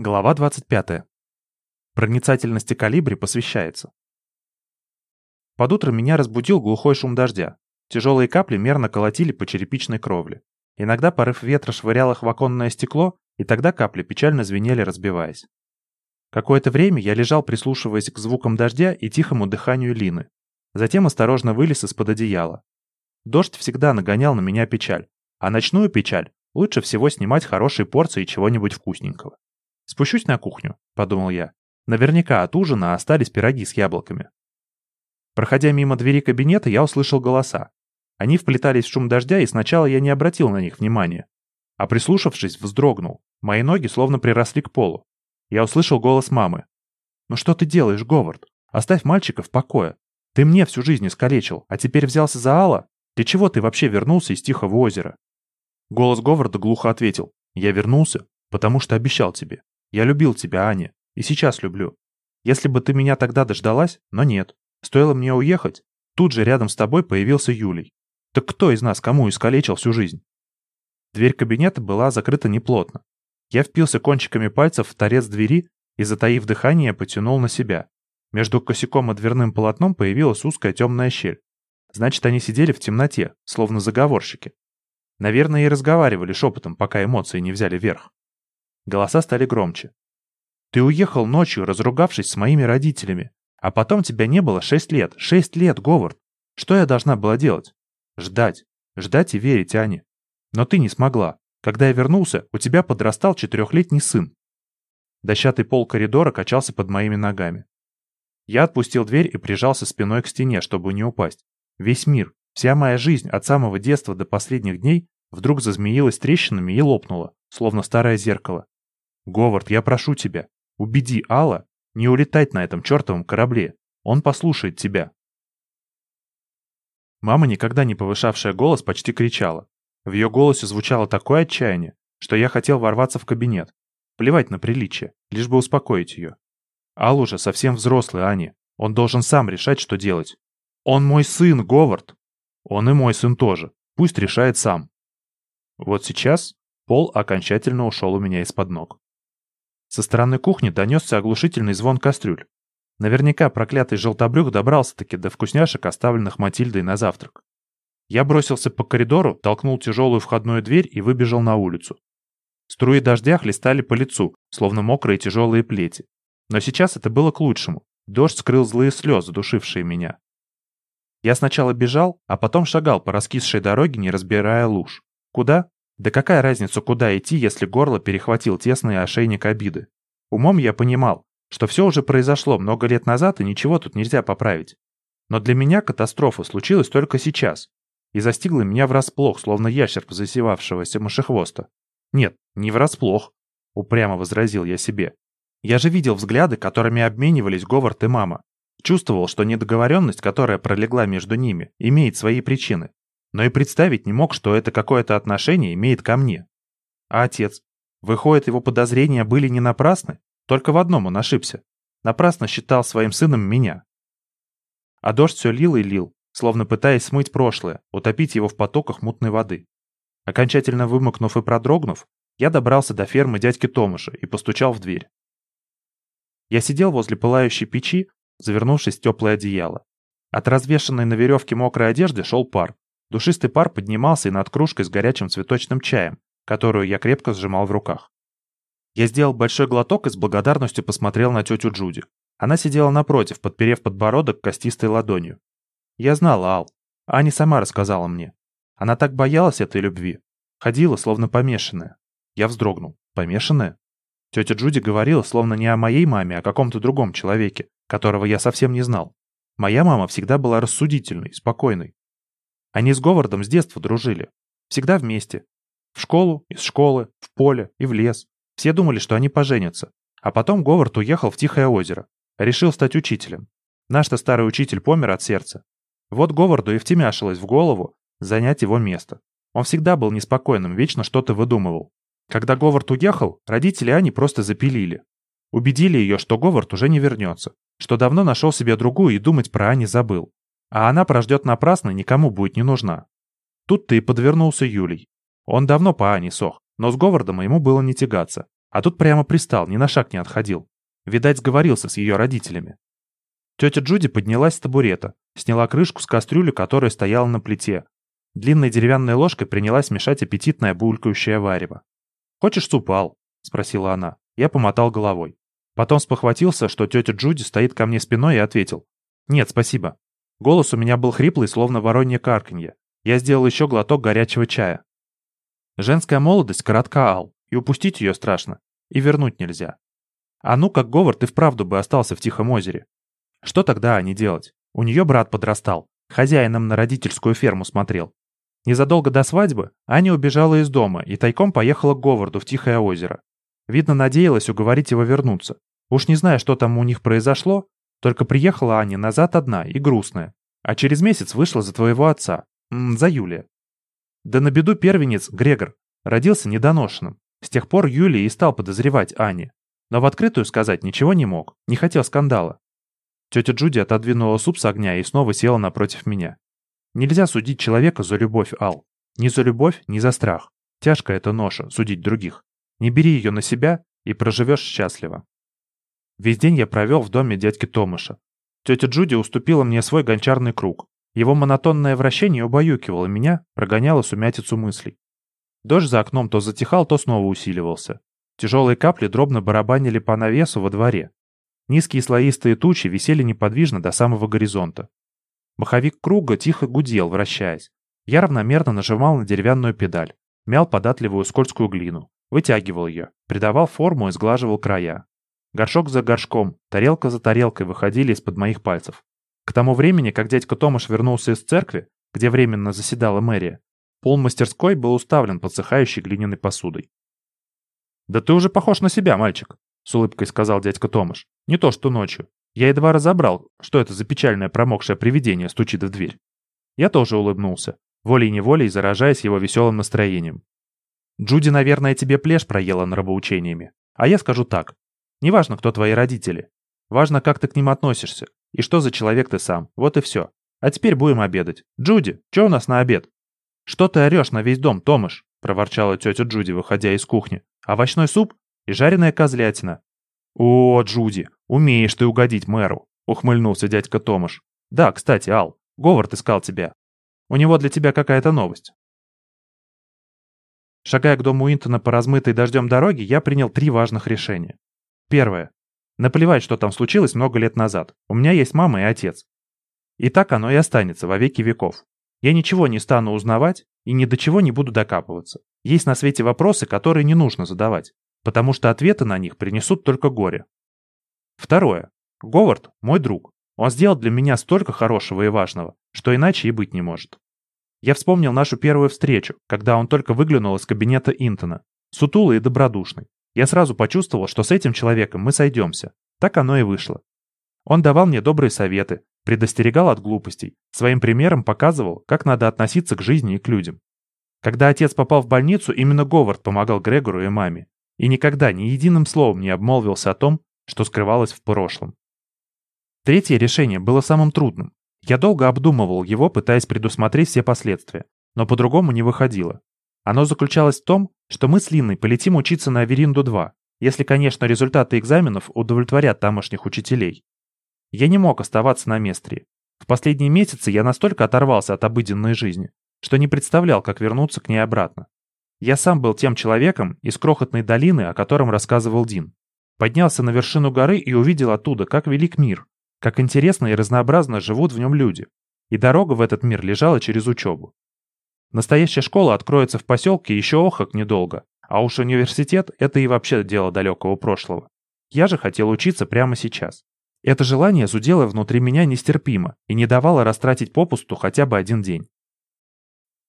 Глава 25. Проницательности калибри посвящается. Под утро меня разбудил глухой шум дождя. Тяжелые капли мерно колотили по черепичной кровле. Иногда порыв ветра швырял их в оконное стекло, и тогда капли печально звенели, разбиваясь. Какое-то время я лежал, прислушиваясь к звукам дождя и тихому дыханию Лины. Затем осторожно вылез из-под одеяла. Дождь всегда нагонял на меня печаль, а ночную печаль лучше всего снимать хорошие порции чего-нибудь вкусненького. Спущусь на кухню, подумал я. Наверняка от ужина остались пироги с яблоками. Проходя мимо двери кабинета, я услышал голоса. Они вплетались в шум дождя, и сначала я не обратил на них внимания. А прислушавшись, вздрогнул. Мои ноги словно приросли к полу. Я услышал голос мамы. «Ну что ты делаешь, Говард? Оставь мальчика в покое. Ты мне всю жизнь искалечил, а теперь взялся за Алла? Для чего ты вообще вернулся из Тихого озера?» Голос Говарда глухо ответил. «Я вернулся, потому что обещал тебе. Я любил тебя, Аня, и сейчас люблю. Если бы ты меня тогда дождалась, но нет. Стоило мне уехать, тут же рядом с тобой появился Юлий. Так кто из нас кому искалечил всю жизнь? Дверь кабинета была закрыта неплотно. Я впился кончиками пальцев в торец двери и, затаив дыхание, потянул на себя. Между косяком и дверным полотном появилась узкая темная щель. Значит, они сидели в темноте, словно заговорщики. Наверное, и разговаривали шепотом, пока эмоции не взяли верх. Голоса стали громче. «Ты уехал ночью, разругавшись с моими родителями. А потом тебя не было шесть лет. Шесть лет, Говард. Что я должна была делать? Ждать. Ждать и верить Ане. Но ты не смогла. Когда я вернулся, у тебя подрастал четырехлетний сын. Дощатый пол коридора качался под моими ногами. Я отпустил дверь и прижался спиной к стене, чтобы не упасть. Весь мир, вся моя жизнь от самого детства до последних дней вдруг зазмеилась трещинами и лопнула, словно старое зеркало. Говард, я прошу тебя, убеди Алла не улетать на этом чертовом корабле. Он послушает тебя. Мама, никогда не повышавшая голос, почти кричала. В ее голосе звучало такое отчаяние, что я хотел ворваться в кабинет. Плевать на приличие, лишь бы успокоить ее. Ал уже совсем взрослый, Аня. Он должен сам решать, что делать. Он мой сын, Говард. Он и мой сын тоже. Пусть решает сам. Вот сейчас пол окончательно ушел у меня из-под ног. Со стороны кухни донесся оглушительный звон кастрюль. Наверняка проклятый желтобрюх добрался-таки до вкусняшек, оставленных Матильдой на завтрак. Я бросился по коридору, толкнул тяжелую входную дверь и выбежал на улицу. Струи дождя хлестали по лицу, словно мокрые тяжелые плети. Но сейчас это было к лучшему. Дождь скрыл злые слезы, душившие меня. Я сначала бежал, а потом шагал по раскисшей дороге, не разбирая луж. Куда? Да какая разница, куда идти, если горло перехватил тесный ошейник обиды? Умом я понимал, что все уже произошло много лет назад и ничего тут нельзя поправить. Но для меня катастрофа случилась только сейчас и застигла меня врасплох, словно ящер засевавшегося мышехвоста. Нет, не врасплох, упрямо возразил я себе. Я же видел взгляды, которыми обменивались Говард и мама. Чувствовал, что недоговоренность, которая пролегла между ними, имеет свои причины но и представить не мог, что это какое-то отношение имеет ко мне. А отец? Выходит, его подозрения были не напрасны? Только в одном он ошибся. Напрасно считал своим сыном меня. А дождь все лил и лил, словно пытаясь смыть прошлое, утопить его в потоках мутной воды. Окончательно вымокнув и продрогнув, я добрался до фермы дядьки Томаша и постучал в дверь. Я сидел возле пылающей печи, завернувшись в теплое одеяло. От развешанной на веревке мокрой одежды шел пар, Душистый пар поднимался и над кружкой с горячим цветочным чаем, которую я крепко сжимал в руках. Я сделал большой глоток и с благодарностью посмотрел на тетю Джуди. Она сидела напротив, подперев подбородок костистой ладонью. Я знал Ал. Аня сама рассказала мне. Она так боялась этой любви. Ходила, словно помешанная. Я вздрогнул. Помешанная? Тетя Джуди говорила, словно не о моей маме, а о каком-то другом человеке, которого я совсем не знал. Моя мама всегда была рассудительной, спокойной. Они с Говардом с детства дружили. Всегда вместе. В школу, из школы, в поле и в лес. Все думали, что они поженятся. А потом Говард уехал в Тихое озеро. Решил стать учителем. Наш-то старый учитель помер от сердца. Вот Говарду и втемяшилось в голову занять его место. Он всегда был неспокойным, вечно что-то выдумывал. Когда Говард уехал, родители Ани просто запилили. Убедили ее, что Говард уже не вернется, что давно нашел себе другую и думать про Ани забыл. А она прождет напрасно, никому будет не нужна. Тут-то и подвернулся Юлий. Он давно по Ане сох, но с Говардом ему было не тягаться. А тут прямо пристал, ни на шаг не отходил. Видать, сговорился с ее родителями. Тетя Джуди поднялась с табурета, сняла крышку с кастрюли, которая стояла на плите. Длинной деревянной ложкой принялась мешать аппетитное булькающее варево. «Хочешь суп, Ал?» — спросила она. Я помотал головой. Потом спохватился, что тетя Джуди стоит ко мне спиной и ответил. «Нет, спасибо». Голос у меня был хриплый, словно воронье карканье. Я сделал еще глоток горячего чая. Женская молодость коротка, Ал, и упустить ее страшно. И вернуть нельзя. А ну, как Говард и вправду бы остался в Тихом озере. Что тогда они делать? У нее брат подрастал, хозяином на родительскую ферму смотрел. Незадолго до свадьбы Аня убежала из дома и тайком поехала к Говарду в Тихое озеро. Видно, надеялась уговорить его вернуться. Уж не знаю, что там у них произошло, только приехала Аня назад одна и грустная. А через месяц вышла за твоего отца. М -м, за Юлия. Да на беду первенец, Грегор, родился недоношенным. С тех пор Юлия и стал подозревать Ани. Но в открытую сказать ничего не мог, не хотел скандала. Тетя Джуди отодвинула суп с огня и снова села напротив меня. Нельзя судить человека за любовь, Ал. Ни за любовь, ни за страх. Тяжко это ноша, судить других. Не бери ее на себя, и проживешь счастливо. Весь день я провел в доме дядьки Томаша. Тетя Джуди уступила мне свой гончарный круг. Его монотонное вращение убаюкивало меня, прогоняло сумятицу мыслей. Дождь за окном то затихал, то снова усиливался. Тяжелые капли дробно барабанили по навесу во дворе. Низкие слоистые тучи висели неподвижно до самого горизонта. Маховик круга тихо гудел, вращаясь. Я равномерно нажимал на деревянную педаль, мял податливую скользкую глину, вытягивал ее, придавал форму и сглаживал края. Горшок за горшком, тарелка за тарелкой выходили из-под моих пальцев. К тому времени, как дядька Томаш вернулся из церкви, где временно заседала мэрия, пол мастерской был уставлен подсыхающей глиняной посудой. «Да ты уже похож на себя, мальчик», — с улыбкой сказал дядька Томаш. Не то что ночью. Я едва разобрал, что это за печальное промокшее привидение стучит в дверь. Я тоже улыбнулся, волей-неволей заражаясь его веселым настроением. Джуди, наверное, тебе плешь проела нравоучениями. А я скажу так. Неважно, кто твои родители. Важно, как ты к ним относишься. И что за человек ты сам. Вот и все. А теперь будем обедать. Джуди, что у нас на обед? Что ты орешь на весь дом, Томаш? Проворчала тетя Джуди, выходя из кухни. Овощной суп и жареная козлятина. «О, Джуди, умеешь ты угодить мэру», — ухмыльнулся дядька Томаш. «Да, кстати, Ал, Говард искал тебя. У него для тебя какая-то новость». Шагая к дому Уинтона по размытой дождем дороге, я принял три важных решения. Первое. Наплевать, что там случилось много лет назад. У меня есть мама и отец. И так оно и останется во веки веков. Я ничего не стану узнавать и ни до чего не буду докапываться. Есть на свете вопросы, которые не нужно задавать потому что ответы на них принесут только горе. Второе. Говард – мой друг. Он сделал для меня столько хорошего и важного, что иначе и быть не может. Я вспомнил нашу первую встречу, когда он только выглянул из кабинета Интона. Сутулый и добродушный. Я сразу почувствовал, что с этим человеком мы сойдемся. Так оно и вышло. Он давал мне добрые советы, предостерегал от глупостей, своим примером показывал, как надо относиться к жизни и к людям. Когда отец попал в больницу, именно Говард помогал Грегору и маме и никогда ни единым словом не обмолвился о том, что скрывалось в прошлом. Третье решение было самым трудным. Я долго обдумывал его, пытаясь предусмотреть все последствия, но по-другому не выходило. Оно заключалось в том, что мы с Линой полетим учиться на Аверинду-2, если, конечно, результаты экзаменов удовлетворят тамошних учителей. Я не мог оставаться на Местре. В последние месяцы я настолько оторвался от обыденной жизни, что не представлял, как вернуться к ней обратно. Я сам был тем человеком из крохотной долины, о котором рассказывал Дин. Поднялся на вершину горы и увидел оттуда, как велик мир, как интересно и разнообразно живут в нем люди. И дорога в этот мир лежала через учебу. Настоящая школа откроется в поселке еще охок недолго, а уж университет – это и вообще дело далекого прошлого. Я же хотел учиться прямо сейчас. Это желание зудело внутри меня нестерпимо и не давало растратить попусту хотя бы один день.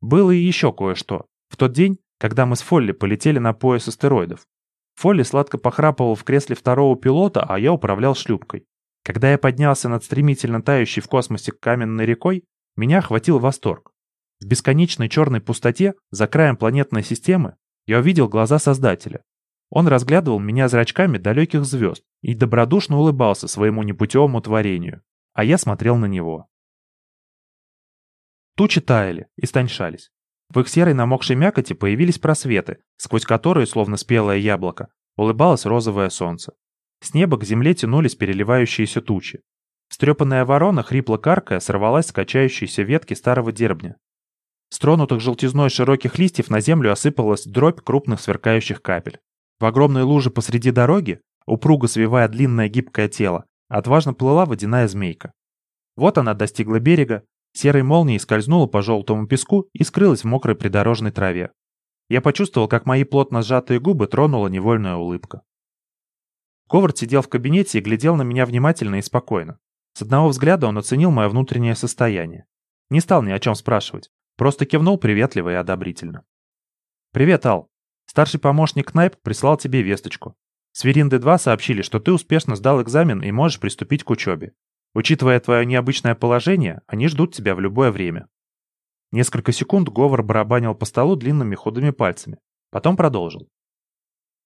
Было и еще кое-что. В тот день когда мы с Фолли полетели на пояс астероидов. Фолли сладко похрапывал в кресле второго пилота, а я управлял шлюпкой. Когда я поднялся над стремительно тающей в космосе каменной рекой, меня охватил восторг. В бесконечной черной пустоте, за краем планетной системы, я увидел глаза Создателя. Он разглядывал меня зрачками далеких звезд и добродушно улыбался своему непутевому творению, а я смотрел на него. Тучи таяли и стоньшались. В их серой намокшей мякоти появились просветы, сквозь которые, словно спелое яблоко, улыбалось розовое солнце. С неба к земле тянулись переливающиеся тучи. Стрепанная ворона, хрипло каркая, сорвалась с качающейся ветки старого дербня. С тронутых желтизной широких листьев на землю осыпалась дробь крупных сверкающих капель. В огромной луже посреди дороги, упруго свивая длинное гибкое тело, отважно плыла водяная змейка. Вот она достигла берега, серой молнией скользнула по желтому песку и скрылась в мокрой придорожной траве. Я почувствовал, как мои плотно сжатые губы тронула невольная улыбка. Говард сидел в кабинете и глядел на меня внимательно и спокойно. С одного взгляда он оценил мое внутреннее состояние. Не стал ни о чем спрашивать, просто кивнул приветливо и одобрительно. «Привет, Ал. Старший помощник Кнайп прислал тебе весточку. С Веринды-2 сообщили, что ты успешно сдал экзамен и можешь приступить к учебе. Учитывая твое необычное положение, они ждут тебя в любое время». Несколько секунд Говор барабанил по столу длинными худыми пальцами. Потом продолжил.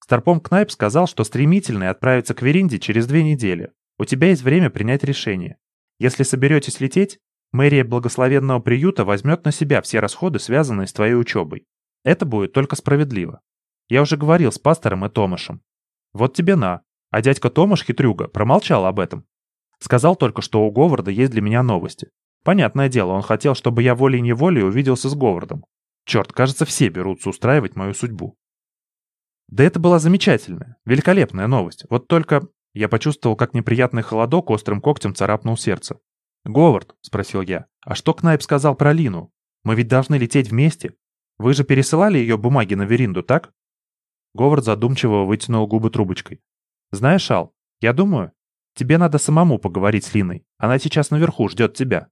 Старпом Кнайп сказал, что стремительный отправится к Веринде через две недели, у тебя есть время принять решение. Если соберетесь лететь, мэрия благословенного приюта возьмет на себя все расходы, связанные с твоей учебой. Это будет только справедливо. Я уже говорил с пастором и Томашем. Вот тебе на. А дядька Томаш, хитрюга, промолчал об этом. Сказал только, что у Говарда есть для меня новости. Понятное дело, он хотел, чтобы я волей-неволей увиделся с Говардом. Черт, кажется, все берутся устраивать мою судьбу. Да это была замечательная, великолепная новость. Вот только я почувствовал, как неприятный холодок острым когтем царапнул сердце. «Говард», — спросил я, — «а что Кнайп сказал про Лину? Мы ведь должны лететь вместе. Вы же пересылали ее бумаги на Веринду, так?» Говард задумчиво вытянул губы трубочкой. «Знаешь, Ал, я думаю, тебе надо самому поговорить с Линой. Она сейчас наверху ждет тебя».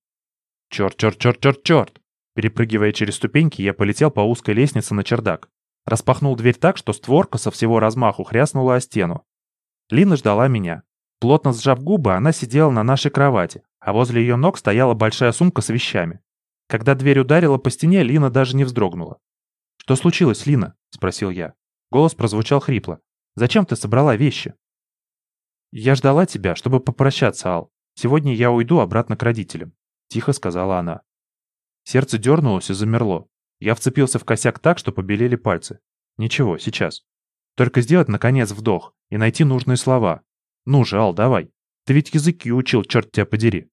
«Черт, черт, черт, черт, черт!» Перепрыгивая через ступеньки, я полетел по узкой лестнице на чердак. Распахнул дверь так, что створка со всего размаху хряснула о стену. Лина ждала меня. Плотно сжав губы, она сидела на нашей кровати, а возле ее ног стояла большая сумка с вещами. Когда дверь ударила по стене, Лина даже не вздрогнула. «Что случилось, Лина?» – спросил я. Голос прозвучал хрипло. «Зачем ты собрала вещи?» «Я ждала тебя, чтобы попрощаться, Ал. Сегодня я уйду обратно к родителям», – тихо сказала она. Сердце дернулось и замерло. Я вцепился в косяк так, что побелели пальцы. «Ничего, сейчас. Только сделать, наконец, вдох и найти нужные слова. Ну же, Ал, давай. Ты ведь языки учил, черт тебя подери.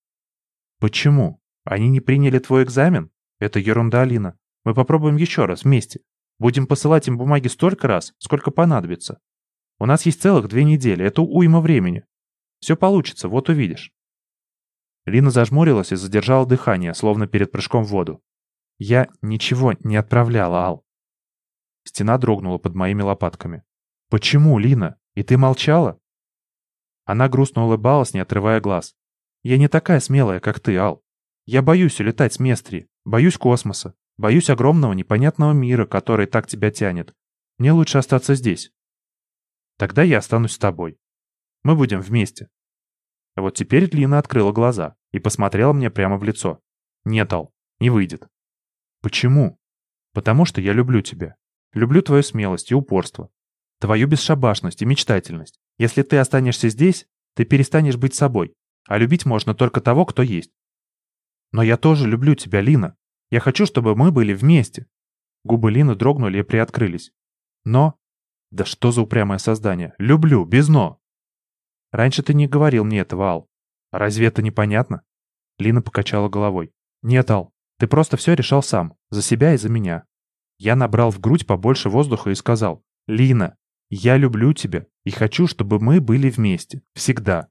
Почему? Они не приняли твой экзамен? Это ерунда, Алина. Мы попробуем еще раз, вместе. Будем посылать им бумаги столько раз, сколько понадобится. У нас есть целых две недели, это уйма времени. Все получится, вот увидишь. Лина зажмурилась и задержала дыхание, словно перед прыжком в воду. Я ничего не отправляла, Ал. Стена дрогнула под моими лопатками. «Почему, Лина? И ты молчала?» Она грустно улыбалась, не отрывая глаз. «Я не такая смелая, как ты, Ал. Я боюсь улетать с Местри, боюсь космоса, боюсь огромного непонятного мира, который так тебя тянет. Мне лучше остаться здесь. Тогда я останусь с тобой. Мы будем вместе». Вот теперь Лина открыла глаза и посмотрела мне прямо в лицо. «Нет, Ал, не выйдет». «Почему?» «Потому что я люблю тебя. Люблю твою смелость и упорство твою бесшабашность и мечтательность. Если ты останешься здесь, ты перестанешь быть собой, а любить можно только того, кто есть. Но я тоже люблю тебя, Лина. Я хочу, чтобы мы были вместе. Губы Лины дрогнули и приоткрылись. Но... Да что за упрямое создание? Люблю, без но. Раньше ты не говорил мне этого, Ал. Разве это непонятно? Лина покачала головой. Нет, Ал, ты просто все решал сам. За себя и за меня. Я набрал в грудь побольше воздуха и сказал. Лина, я люблю тебя и хочу, чтобы мы были вместе. Всегда».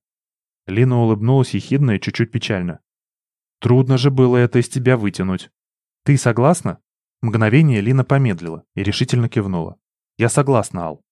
Лина улыбнулась ехидно и чуть-чуть печально. «Трудно же было это из тебя вытянуть. Ты согласна?» Мгновение Лина помедлила и решительно кивнула. «Я согласна, Ал.